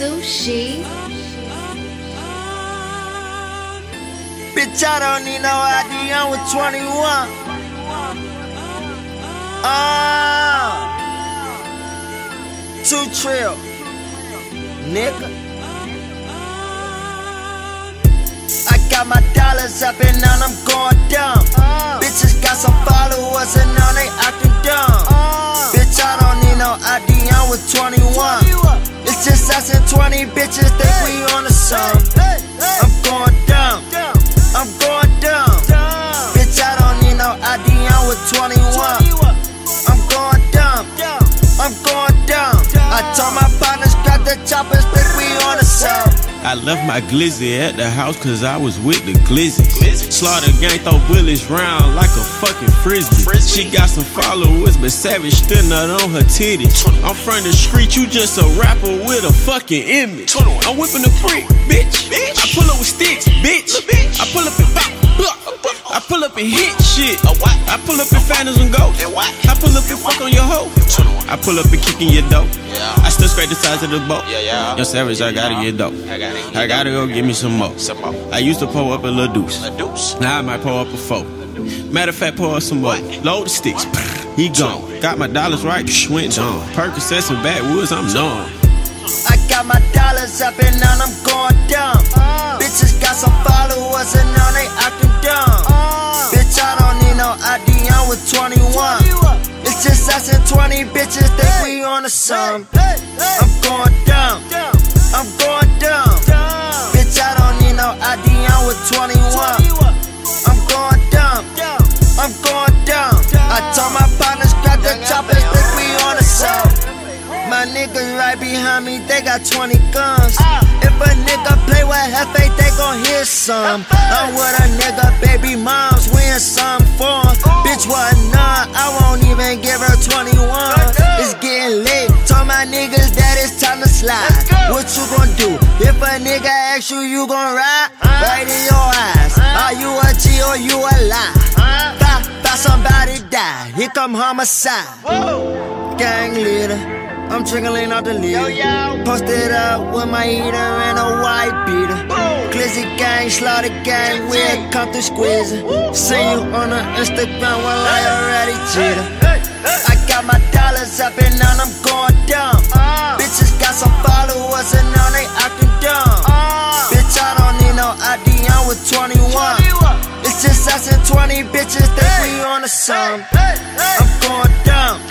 She. Bitch, I don't need no ID, I'm with 21. Ah, two trill, nigga. I got my dollars up and now I'm going dumb. It's just and 20 bitches think we on the song. I'm going dumb. I'm going dumb. Bitch, I don't need no ID, I'm with 21. I'm going dumb. I'm going dumb. I told my partners, got the choppers, think we on the song. I left my glizzy at the house cause I was with the glizzy. Slaughter gang throw bullets round like a fucking frisbee. She got some followers, but savage still not on her titties. I'm from the street, you just a rapper with a fucking image. I'm whipping the freak, bitch. I pull up with sticks, bitch. Pull up and hit shit. I pull up and phantoms and go. I pull up and fuck on your hoe. I pull up and kick in your dope. I still scrape the sides of the boat. Yo, savage, I gotta get dope. I gotta go get me some more. I used to pull up a little deuce. Now I might pull up a four. Matter of fact, pull up some more. Load the sticks. He gone. Got my dollars right. Went on. Percocets and backwoods, I'm done. I got my dollars up and now I'm going dumb. Bitches got some followers and now they acting 20 bitches think we on the sum. I'm going dumb. I'm going dumb. Bitch, I don't need no ID, I'm with 21. I'm going dumb. I'm going dumb. I told my partners, got the choppers, think we on the sum. My niggas right behind me, they got 20 guns. If a nigga play with Hefe, they gon' hit some. I'm with a nigga, baby moms, win some for 'em. Bitch, what none, I won't even give her 21. It's getting late, told my niggas that it's time to slide. What you gon' do? If a nigga asks you, you gon' ride? Right in your eyes. Are you a G or you a lie? Thought, thought somebody died, here come homicide. Gang leader. I'm trickling out the lead. Posted up with my heater and a white beater. Glizzy gang, slaughter gang, we'll come through squeezing. See you on the Instagram while I already cheated. I got my dollars up and now I'm going dumb. Bitches got some followers and now they acting dumb. Bitch, I don't need no ID, I'm with 21. It's just us and 20 bitches think we on the sum. I'm going dumb.